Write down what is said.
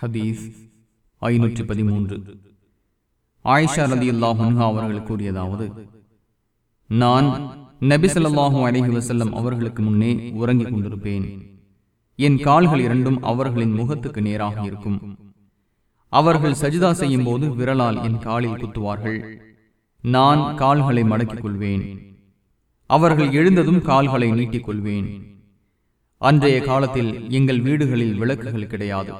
ஹதீஸ் ஐநூற்றி பதிமூன்று ஆயிஷா ரதி அல்லாஹா அவர்கள் கூறியதாவது நான் நபிசல்லாஹூ அலஹி வசல்லம் அவர்களுக்கு முன்னே உறங்கிக் கொண்டிருப்பேன். என் கால்கள் இரண்டும் அவர்களின் முகத்துக்கு நேராக இருக்கும். அவர்கள் சஜிதா செய்யும் போது விரலால் என் காலில் குத்துவார்கள். நான் கால்களை மடக்கிக் கொள்வேன். அவர்கள் எழுந்ததும் கால்களை நீட்டிக் கொள்வேன். அன்றைய காலத்தில் எங்கள் வீடுகளில் விளக்குகள் கிடையாது.